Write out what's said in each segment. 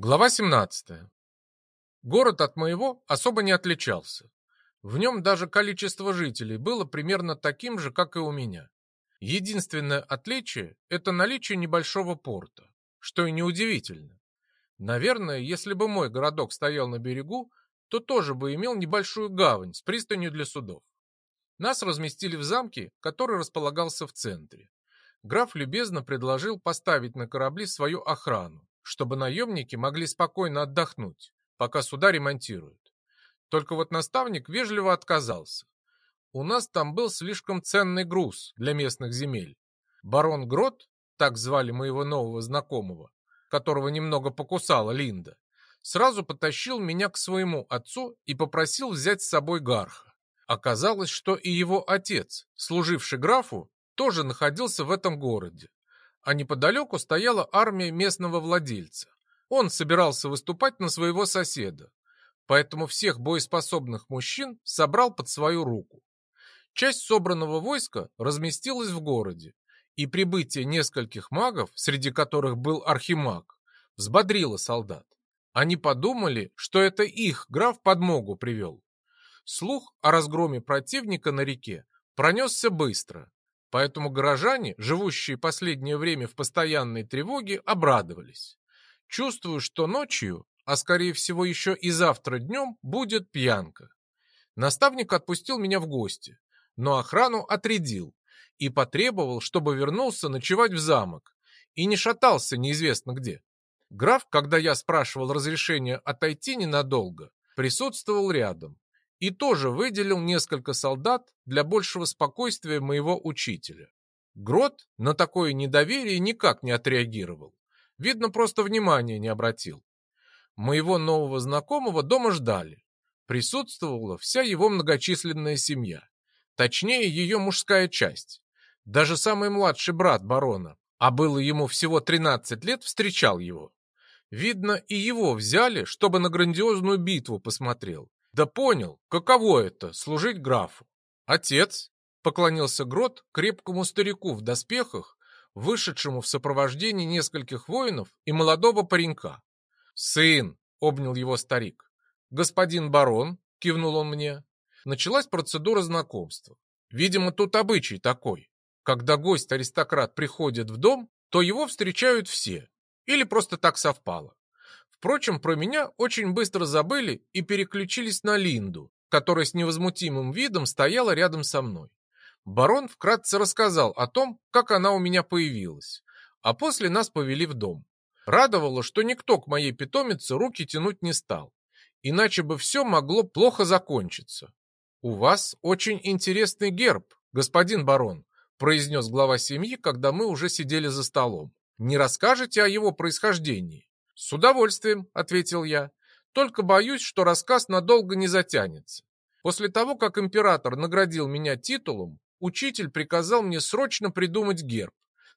Глава 17. Город от моего особо не отличался. В нем даже количество жителей было примерно таким же, как и у меня. Единственное отличие – это наличие небольшого порта, что и неудивительно. Наверное, если бы мой городок стоял на берегу, то тоже бы имел небольшую гавань с пристанью для судов. Нас разместили в замке, который располагался в центре. Граф любезно предложил поставить на корабли свою охрану, чтобы наемники могли спокойно отдохнуть, пока суда ремонтируют. Только вот наставник вежливо отказался. У нас там был слишком ценный груз для местных земель. Барон Грот, так звали моего нового знакомого, которого немного покусала Линда, сразу потащил меня к своему отцу и попросил взять с собой Гарха. Оказалось, что и его отец, служивший графу, тоже находился в этом городе а неподалеку стояла армия местного владельца. Он собирался выступать на своего соседа, поэтому всех боеспособных мужчин собрал под свою руку. Часть собранного войска разместилась в городе, и прибытие нескольких магов, среди которых был архимаг, взбодрило солдат. Они подумали, что это их граф подмогу привел. Слух о разгроме противника на реке пронесся быстро, Поэтому горожане, живущие последнее время в постоянной тревоге, обрадовались. Чувствую, что ночью, а скорее всего еще и завтра днем, будет пьянка. Наставник отпустил меня в гости, но охрану отрядил и потребовал, чтобы вернулся ночевать в замок и не шатался неизвестно где. Граф, когда я спрашивал разрешения отойти ненадолго, присутствовал рядом и тоже выделил несколько солдат для большего спокойствия моего учителя. Грот на такое недоверие никак не отреагировал. Видно, просто внимания не обратил. Моего нового знакомого дома ждали. Присутствовала вся его многочисленная семья. Точнее, ее мужская часть. Даже самый младший брат барона, а было ему всего 13 лет, встречал его. Видно, и его взяли, чтобы на грандиозную битву посмотрел. Да понял, каково это — служить графу. Отец, — поклонился Грот крепкому старику в доспехах, вышедшему в сопровождении нескольких воинов и молодого паренька. «Сын!» — обнял его старик. «Господин барон!» — кивнул он мне. Началась процедура знакомства. Видимо, тут обычай такой. Когда гость-аристократ приходит в дом, то его встречают все. Или просто так совпало. Впрочем, про меня очень быстро забыли и переключились на Линду, которая с невозмутимым видом стояла рядом со мной. Барон вкратце рассказал о том, как она у меня появилась, а после нас повели в дом. Радовало, что никто к моей питомице руки тянуть не стал, иначе бы все могло плохо закончиться. «У вас очень интересный герб, господин барон», произнес глава семьи, когда мы уже сидели за столом. «Не расскажете о его происхождении?» «С удовольствием», — ответил я. «Только боюсь, что рассказ надолго не затянется. После того, как император наградил меня титулом, учитель приказал мне срочно придумать герб,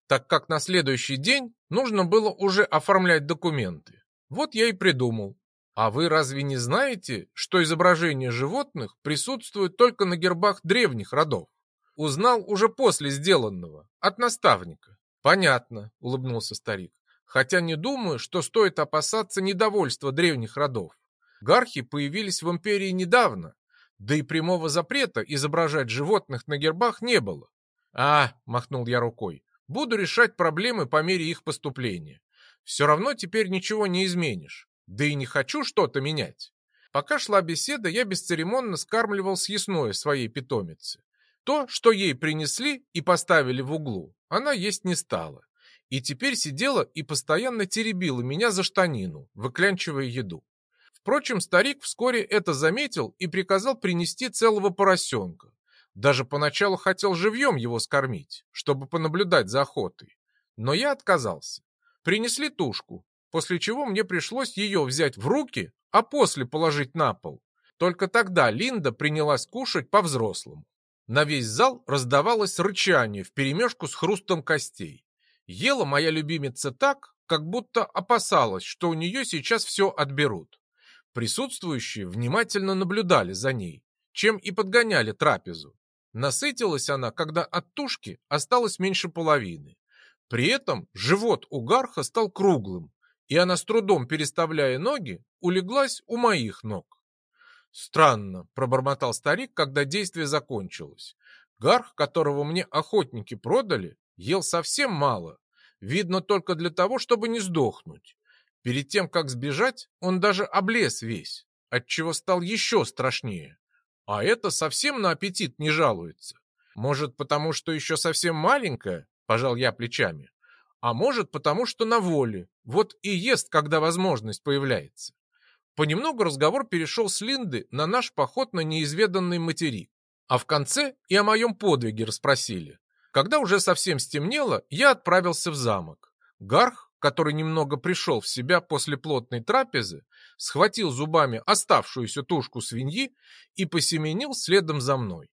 так как на следующий день нужно было уже оформлять документы. Вот я и придумал. А вы разве не знаете, что изображения животных присутствуют только на гербах древних родов? Узнал уже после сделанного, от наставника. Понятно, улыбнулся старик хотя не думаю, что стоит опасаться недовольства древних родов. Гархи появились в империи недавно, да и прямого запрета изображать животных на гербах не было. «А», — махнул я рукой, — «буду решать проблемы по мере их поступления. Все равно теперь ничего не изменишь, да и не хочу что-то менять». Пока шла беседа, я бесцеремонно скармливал съестное своей питомице. То, что ей принесли и поставили в углу, она есть не стала и теперь сидела и постоянно теребила меня за штанину, выклянчивая еду. Впрочем, старик вскоре это заметил и приказал принести целого поросенка. Даже поначалу хотел живьем его скормить, чтобы понаблюдать за охотой. Но я отказался. Принесли тушку, после чего мне пришлось ее взять в руки, а после положить на пол. Только тогда Линда принялась кушать по-взрослому. На весь зал раздавалось рычание вперемешку с хрустом костей. Ела моя любимица так, как будто опасалась, что у нее сейчас все отберут. Присутствующие внимательно наблюдали за ней, чем и подгоняли трапезу. Насытилась она, когда от тушки осталось меньше половины. При этом живот у гарха стал круглым, и она с трудом переставляя ноги, улеглась у моих ног. Странно, пробормотал старик, когда действие закончилось. Гарх, которого мне охотники продали, ел совсем мало, видно только для того, чтобы не сдохнуть. Перед тем, как сбежать, он даже облез весь, отчего стал еще страшнее. А это совсем на аппетит не жалуется. Может, потому что еще совсем маленькая, пожал я плечами. А может, потому что на воле, вот и ест, когда возможность появляется. Понемногу разговор перешел с Линды на наш поход на неизведанный материк. А в конце и о моем подвиге расспросили. Когда уже совсем стемнело, я отправился в замок. Гарх, который немного пришел в себя после плотной трапезы, схватил зубами оставшуюся тушку свиньи и посеменил следом за мной.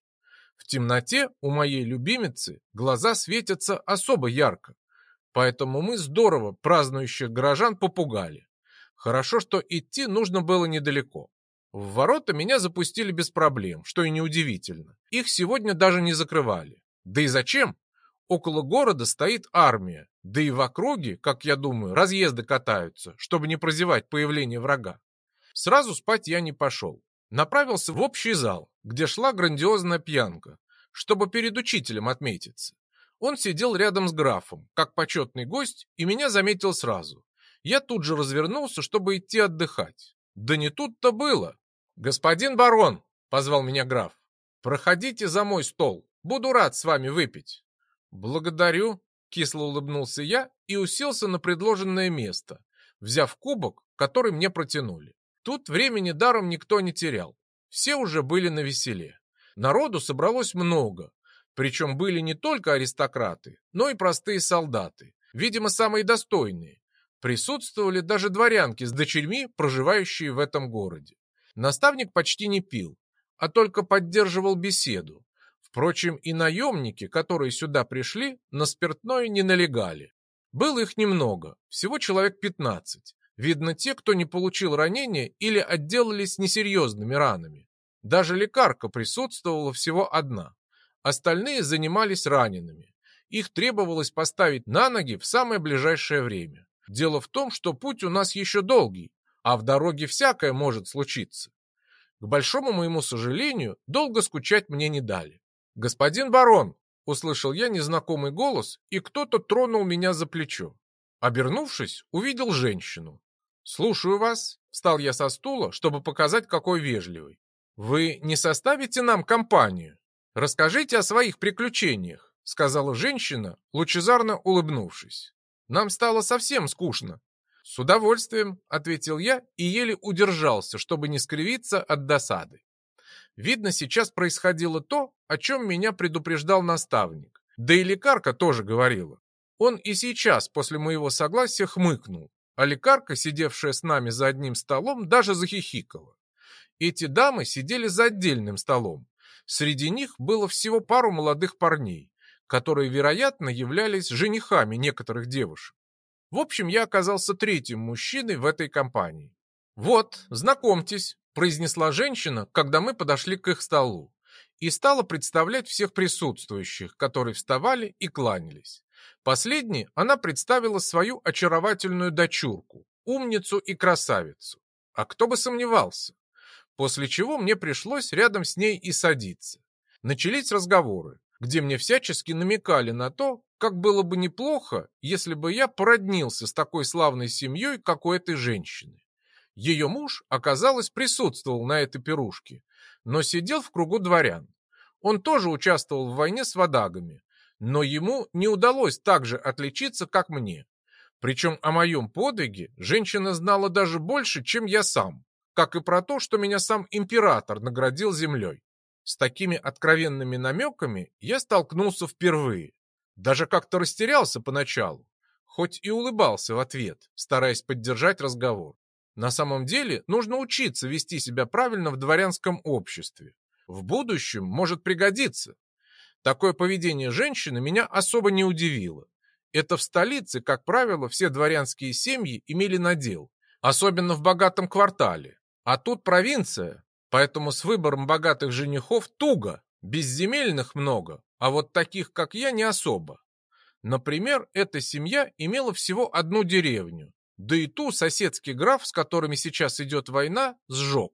В темноте у моей любимицы глаза светятся особо ярко, поэтому мы здорово празднующих горожан попугали. Хорошо, что идти нужно было недалеко. В ворота меня запустили без проблем, что и неудивительно. Их сегодня даже не закрывали. Да и зачем? Около города стоит армия, да и в округе, как я думаю, разъезды катаются, чтобы не прозевать появление врага. Сразу спать я не пошел. Направился в общий зал, где шла грандиозная пьянка, чтобы перед учителем отметиться. Он сидел рядом с графом, как почетный гость, и меня заметил сразу. Я тут же развернулся, чтобы идти отдыхать. Да не тут-то было. «Господин барон!» — позвал меня граф. «Проходите за мой стол. Буду рад с вами выпить». «Благодарю», — кисло улыбнулся я и уселся на предложенное место, взяв кубок, который мне протянули. Тут времени даром никто не терял. Все уже были на веселе. Народу собралось много, причем были не только аристократы, но и простые солдаты, видимо, самые достойные. Присутствовали даже дворянки с дочерьми, проживающие в этом городе. Наставник почти не пил, а только поддерживал беседу. Впрочем, и наемники, которые сюда пришли, на спиртное не налегали. Было их немного, всего человек 15. Видно, те, кто не получил ранения или отделались несерьезными ранами. Даже лекарка присутствовала всего одна. Остальные занимались ранеными. Их требовалось поставить на ноги в самое ближайшее время. Дело в том, что путь у нас еще долгий, а в дороге всякое может случиться. К большому моему сожалению, долго скучать мне не дали. «Господин барон!» — услышал я незнакомый голос, и кто-то тронул меня за плечо. Обернувшись, увидел женщину. «Слушаю вас», — встал я со стула, чтобы показать, какой вежливый. «Вы не составите нам компанию? Расскажите о своих приключениях», — сказала женщина, лучезарно улыбнувшись. «Нам стало совсем скучно. «С удовольствием», — ответил я и еле удержался, чтобы не скривиться от досады. Видно, сейчас происходило то, о чем меня предупреждал наставник. Да и лекарка тоже говорила. Он и сейчас, после моего согласия, хмыкнул, а лекарка, сидевшая с нами за одним столом, даже захихикала. Эти дамы сидели за отдельным столом. Среди них было всего пару молодых парней, которые, вероятно, являлись женихами некоторых девушек. В общем, я оказался третьим мужчиной в этой компании. «Вот, знакомьтесь», – произнесла женщина, когда мы подошли к их столу, и стала представлять всех присутствующих, которые вставали и кланялись. Последней она представила свою очаровательную дочурку, умницу и красавицу. А кто бы сомневался? После чего мне пришлось рядом с ней и садиться. Начались разговоры, где мне всячески намекали на то, как было бы неплохо, если бы я породнился с такой славной семьей, как у этой женщины. Ее муж, оказалось, присутствовал на этой пирушке, но сидел в кругу дворян. Он тоже участвовал в войне с водагами, но ему не удалось так же отличиться, как мне. Причем о моем подвиге женщина знала даже больше, чем я сам, как и про то, что меня сам император наградил землей. С такими откровенными намеками я столкнулся впервые. Даже как-то растерялся поначалу, хоть и улыбался в ответ, стараясь поддержать разговор. На самом деле нужно учиться вести себя правильно в дворянском обществе. В будущем может пригодиться. Такое поведение женщины меня особо не удивило. Это в столице, как правило, все дворянские семьи имели надел, особенно в богатом квартале. А тут провинция, поэтому с выбором богатых женихов туго, безземельных много, а вот таких, как я, не особо. Например, эта семья имела всего одну деревню, Да и ту соседский граф, с которыми сейчас идет война, сжег.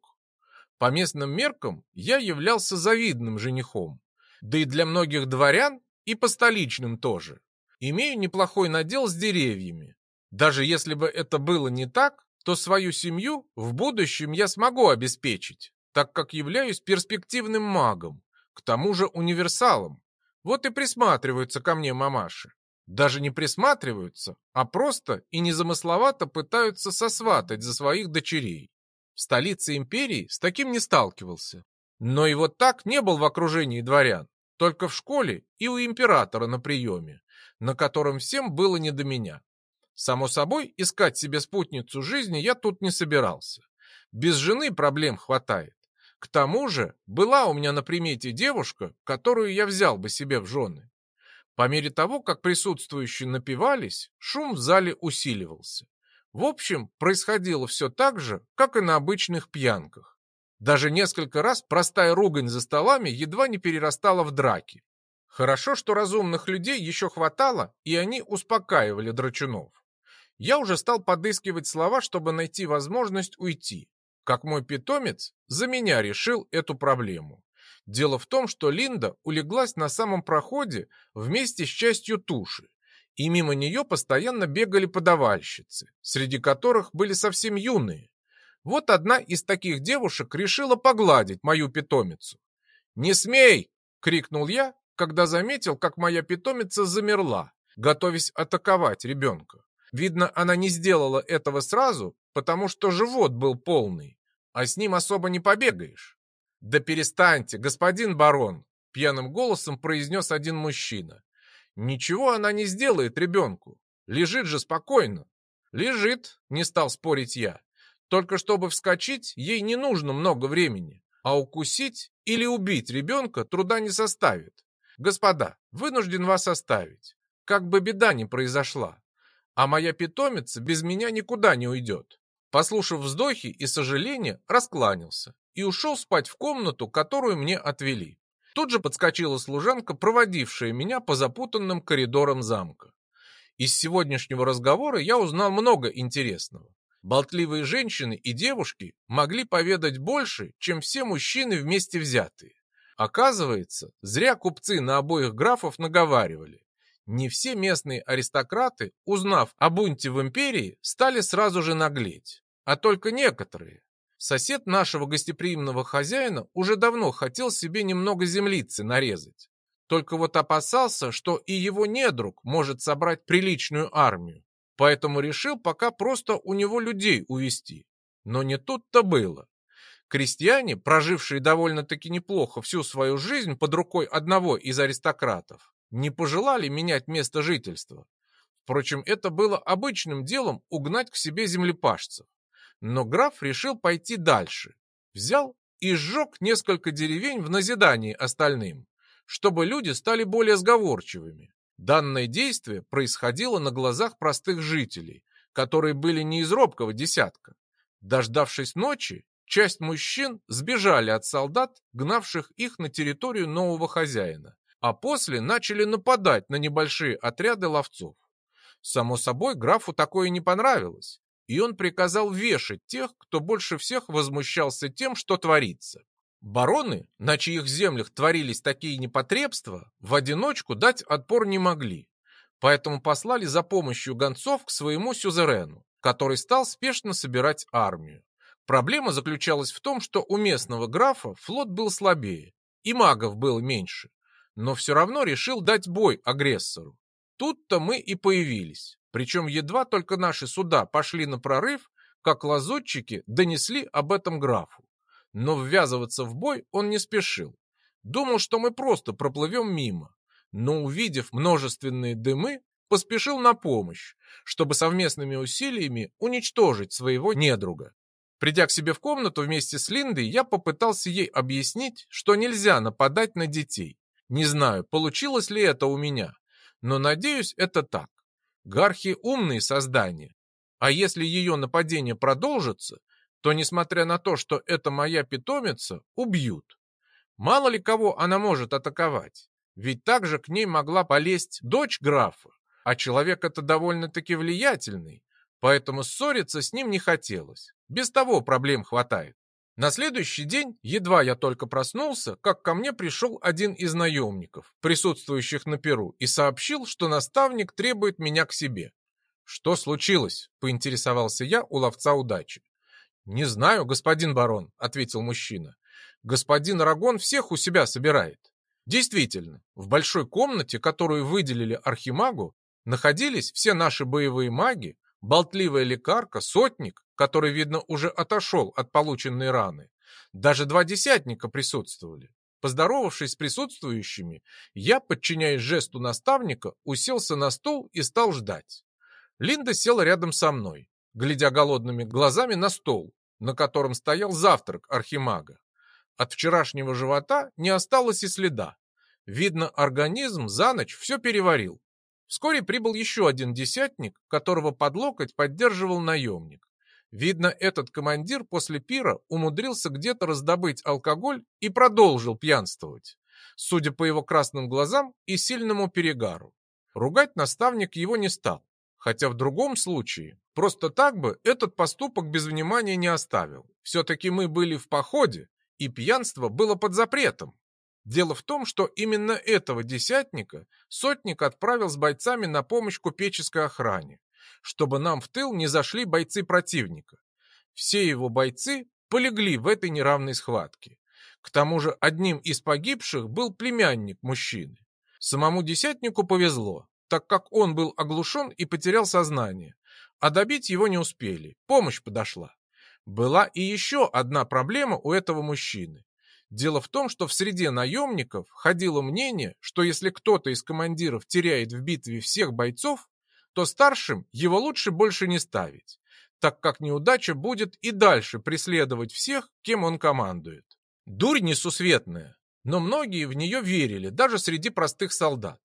По местным меркам я являлся завидным женихом. Да и для многих дворян, и по столичным тоже. Имею неплохой надел с деревьями. Даже если бы это было не так, то свою семью в будущем я смогу обеспечить, так как являюсь перспективным магом, к тому же универсалом. Вот и присматриваются ко мне мамаши. Даже не присматриваются, а просто и незамысловато пытаются сосватать за своих дочерей. В столице империи с таким не сталкивался. Но и вот так не был в окружении дворян, только в школе и у императора на приеме, на котором всем было не до меня. Само собой, искать себе спутницу жизни я тут не собирался. Без жены проблем хватает. К тому же, была у меня на примете девушка, которую я взял бы себе в жены. По мере того, как присутствующие напивались, шум в зале усиливался. В общем, происходило все так же, как и на обычных пьянках. Даже несколько раз простая ругань за столами едва не перерастала в драки. Хорошо, что разумных людей еще хватало, и они успокаивали драчунов. Я уже стал подыскивать слова, чтобы найти возможность уйти, как мой питомец за меня решил эту проблему. Дело в том, что Линда улеглась на самом проходе вместе с частью туши, и мимо нее постоянно бегали подавальщицы, среди которых были совсем юные. Вот одна из таких девушек решила погладить мою питомицу. «Не смей!» — крикнул я, когда заметил, как моя питомица замерла, готовясь атаковать ребенка. Видно, она не сделала этого сразу, потому что живот был полный, а с ним особо не побегаешь. «Да перестаньте, господин барон!» — пьяным голосом произнес один мужчина. «Ничего она не сделает ребенку. Лежит же спокойно». «Лежит», — не стал спорить я. «Только чтобы вскочить, ей не нужно много времени, а укусить или убить ребенка труда не составит. Господа, вынужден вас оставить, как бы беда ни произошла. А моя питомица без меня никуда не уйдет». Послушав вздохи и сожаления, раскланялся и ушел спать в комнату, которую мне отвели. Тут же подскочила служанка, проводившая меня по запутанным коридорам замка. Из сегодняшнего разговора я узнал много интересного. Болтливые женщины и девушки могли поведать больше, чем все мужчины вместе взятые. Оказывается, зря купцы на обоих графов наговаривали. Не все местные аристократы, узнав о бунте в империи, стали сразу же наглеть, а только некоторые. Сосед нашего гостеприимного хозяина уже давно хотел себе немного землицы нарезать. Только вот опасался, что и его недруг может собрать приличную армию. Поэтому решил пока просто у него людей увести. Но не тут-то было. Крестьяне, прожившие довольно-таки неплохо всю свою жизнь под рукой одного из аристократов, не пожелали менять место жительства. Впрочем, это было обычным делом угнать к себе землепашцев. Но граф решил пойти дальше. Взял и сжег несколько деревень в назидании остальным, чтобы люди стали более сговорчивыми. Данное действие происходило на глазах простых жителей, которые были не из робкого десятка. Дождавшись ночи, часть мужчин сбежали от солдат, гнавших их на территорию нового хозяина, а после начали нападать на небольшие отряды ловцов. Само собой, графу такое не понравилось, и он приказал вешать тех, кто больше всех возмущался тем, что творится. Бароны, на чьих землях творились такие непотребства, в одиночку дать отпор не могли, поэтому послали за помощью гонцов к своему сюзерену, который стал спешно собирать армию. Проблема заключалась в том, что у местного графа флот был слабее, и магов было меньше, но все равно решил дать бой агрессору. Тут-то мы и появились. Причем едва только наши суда пошли на прорыв, как лазутчики донесли об этом графу. Но ввязываться в бой он не спешил. Думал, что мы просто проплывем мимо. Но увидев множественные дымы, поспешил на помощь, чтобы совместными усилиями уничтожить своего недруга. Придя к себе в комнату вместе с Линдой, я попытался ей объяснить, что нельзя нападать на детей. Не знаю, получилось ли это у меня, но надеюсь, это так. Гархи умные создания. А если ее нападение продолжится, то, несмотря на то, что это моя питомица, убьют. Мало ли кого она может атаковать. Ведь также к ней могла полезть дочь графа, а человек это довольно-таки влиятельный, поэтому ссориться с ним не хотелось. Без того проблем хватает. На следующий день, едва я только проснулся, как ко мне пришел один из наемников, присутствующих на Перу, и сообщил, что наставник требует меня к себе. «Что случилось?» — поинтересовался я у ловца удачи. «Не знаю, господин барон», — ответил мужчина. «Господин Рагон всех у себя собирает». Действительно, в большой комнате, которую выделили архимагу, находились все наши боевые маги, болтливая лекарка, сотник, который, видно, уже отошел от полученной раны. Даже два десятника присутствовали. Поздоровавшись с присутствующими, я, подчиняясь жесту наставника, уселся на стол и стал ждать. Линда села рядом со мной, глядя голодными глазами на стол, на котором стоял завтрак архимага. От вчерашнего живота не осталось и следа. Видно, организм за ночь все переварил. Вскоре прибыл еще один десятник, которого под локоть поддерживал наемник. Видно, этот командир после пира умудрился где-то раздобыть алкоголь и продолжил пьянствовать, судя по его красным глазам и сильному перегару. Ругать наставник его не стал, хотя в другом случае просто так бы этот поступок без внимания не оставил. Все-таки мы были в походе, и пьянство было под запретом. Дело в том, что именно этого десятника сотник отправил с бойцами на помощь купеческой охране, чтобы нам в тыл не зашли бойцы противника. Все его бойцы полегли в этой неравной схватке. К тому же одним из погибших был племянник мужчины. Самому десятнику повезло, так как он был оглушен и потерял сознание, а добить его не успели, помощь подошла. Была и еще одна проблема у этого мужчины. Дело в том, что в среде наемников ходило мнение, что если кто-то из командиров теряет в битве всех бойцов, то старшим его лучше больше не ставить, так как неудача будет и дальше преследовать всех, кем он командует. Дурь несусветная, но многие в нее верили, даже среди простых солдат.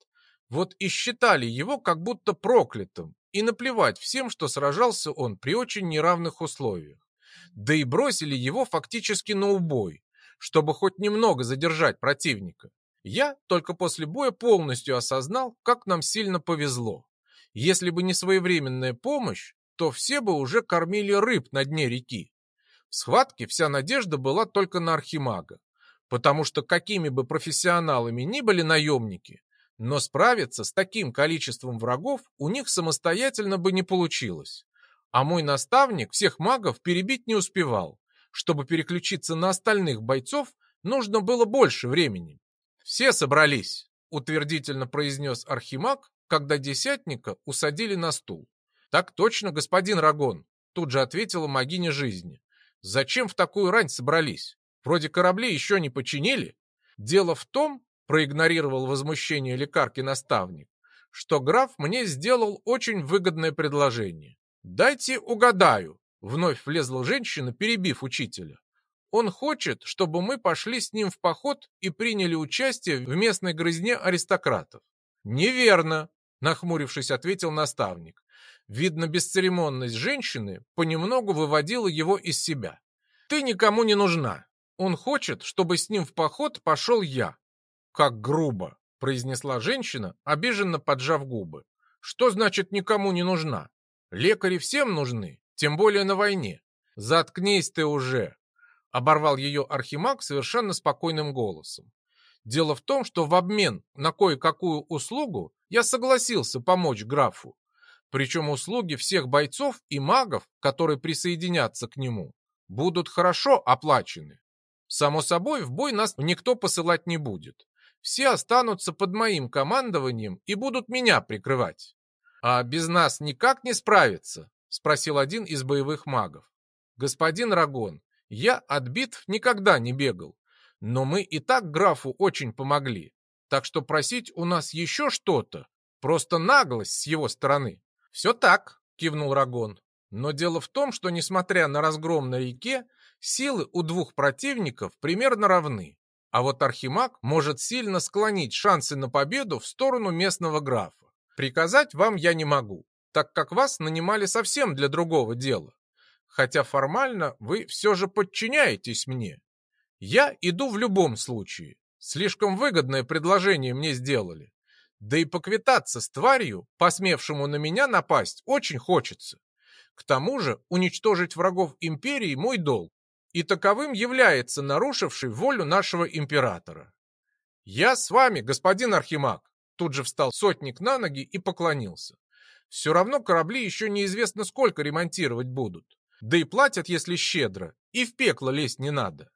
Вот и считали его как будто проклятым, и наплевать всем, что сражался он при очень неравных условиях. Да и бросили его фактически на убой, чтобы хоть немного задержать противника. Я только после боя полностью осознал, как нам сильно повезло. Если бы не своевременная помощь, то все бы уже кормили рыб на дне реки. В схватке вся надежда была только на архимага, потому что какими бы профессионалами ни были наемники, но справиться с таким количеством врагов у них самостоятельно бы не получилось. А мой наставник всех магов перебить не успевал, чтобы переключиться на остальных бойцов, нужно было больше времени. «Все собрались», — утвердительно произнес Архимаг, когда десятника усадили на стул. «Так точно, господин Рагон», — тут же ответила магиня жизни. «Зачем в такую рань собрались? Вроде корабли еще не починили. Дело в том, — проигнорировал возмущение лекарки наставник, что граф мне сделал очень выгодное предложение. Дайте угадаю, Вновь влезла женщина, перебив учителя. Он хочет, чтобы мы пошли с ним в поход и приняли участие в местной грызне аристократов. Неверно, нахмурившись, ответил наставник. Видно, бесцеремонность женщины понемногу выводила его из себя. Ты никому не нужна. Он хочет, чтобы с ним в поход пошел я. Как грубо, произнесла женщина, обиженно поджав губы. Что значит никому не нужна? Лекари всем нужны, тем более на войне. Заткнись ты уже!» Оборвал ее архимаг совершенно спокойным голосом. Дело в том, что в обмен на кое-какую услугу я согласился помочь графу. Причем услуги всех бойцов и магов, которые присоединятся к нему, будут хорошо оплачены. Само собой, в бой нас никто посылать не будет. Все останутся под моим командованием и будут меня прикрывать. А без нас никак не справиться, спросил один из боевых магов. Господин Рагон, я от битв никогда не бегал, но мы и так графу очень помогли, так что просить у нас еще что-то просто наглость с его стороны. Все так, кивнул Рагон. Но дело в том, что несмотря на разгром на реке, силы у двух противников примерно равны. А вот Архимаг может сильно склонить шансы на победу в сторону местного графа. Приказать вам я не могу, так как вас нанимали совсем для другого дела. Хотя формально вы все же подчиняетесь мне. Я иду в любом случае. Слишком выгодное предложение мне сделали. Да и поквитаться с тварью, посмевшему на меня напасть, очень хочется. К тому же уничтожить врагов империи мой долг, и таковым является нарушивший волю нашего императора. «Я с вами, господин Архимаг!» Тут же встал сотник на ноги и поклонился. «Все равно корабли еще неизвестно сколько ремонтировать будут. Да и платят, если щедро, и в пекло лезть не надо».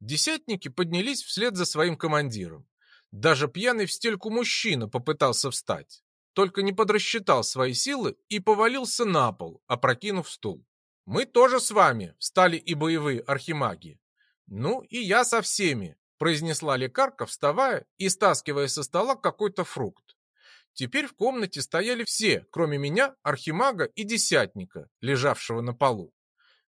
Десятники поднялись вслед за своим командиром. Даже пьяный в стельку мужчина попытался встать, только не подрасчитал свои силы и повалился на пол, опрокинув стул. «Мы тоже с вами», — встали и боевые архимаги. «Ну и я со всеми», — произнесла лекарка, вставая и стаскивая со стола какой-то фрукт. Теперь в комнате стояли все, кроме меня, архимага и десятника, лежавшего на полу.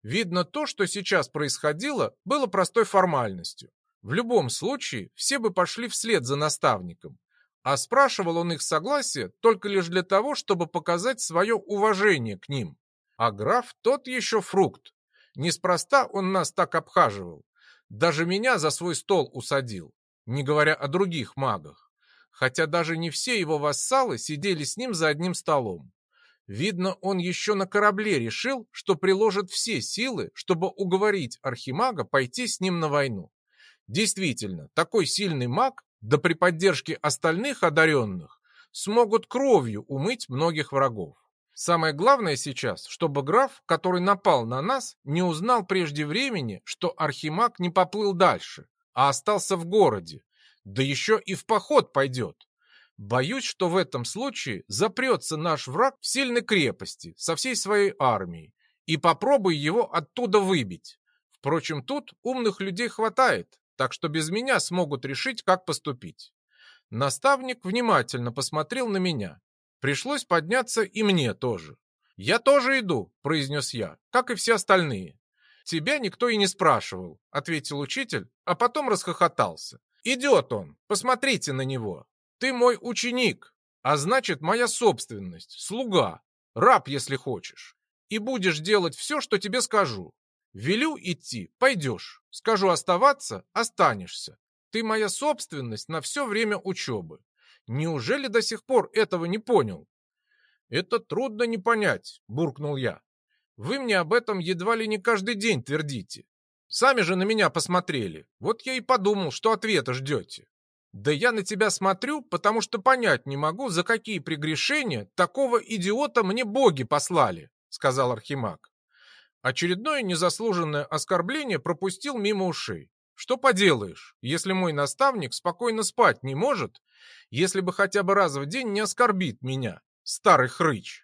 Видно, то, что сейчас происходило, было простой формальностью. В любом случае, все бы пошли вслед за наставником. А спрашивал он их согласие только лишь для того, чтобы показать свое уважение к ним. А граф тот еще фрукт. Неспроста он нас так обхаживал. Даже меня за свой стол усадил, не говоря о других магах. Хотя даже не все его вассалы сидели с ним за одним столом. Видно, он еще на корабле решил, что приложит все силы, чтобы уговорить Архимага пойти с ним на войну. Действительно, такой сильный маг, да при поддержке остальных одаренных, смогут кровью умыть многих врагов. Самое главное сейчас, чтобы граф, который напал на нас, не узнал прежде времени, что Архимаг не поплыл дальше, а остался в городе, да еще и в поход пойдет. Боюсь, что в этом случае запрется наш враг в сильной крепости со всей своей армией и попробуй его оттуда выбить. Впрочем, тут умных людей хватает, так что без меня смогут решить, как поступить. Наставник внимательно посмотрел на меня. Пришлось подняться и мне тоже. «Я тоже иду», — произнес я, как и все остальные. «Тебя никто и не спрашивал», — ответил учитель, а потом расхохотался. «Идет он, посмотрите на него. Ты мой ученик, а значит, моя собственность, слуга, раб, если хочешь. И будешь делать все, что тебе скажу. Велю идти, пойдешь. Скажу оставаться, останешься. Ты моя собственность на все время учебы. Неужели до сих пор этого не понял? Это трудно не понять, буркнул я. Вы мне об этом едва ли не каждый день твердите. Сами же на меня посмотрели. Вот я и подумал, что ответа ждете. Да я на тебя смотрю, потому что понять не могу, за какие прегрешения такого идиота мне боги послали, сказал Архимаг. Очередное незаслуженное оскорбление пропустил мимо ушей. Что поделаешь, если мой наставник спокойно спать не может, если бы хотя бы раз в день не оскорбит меня, старый хрыч.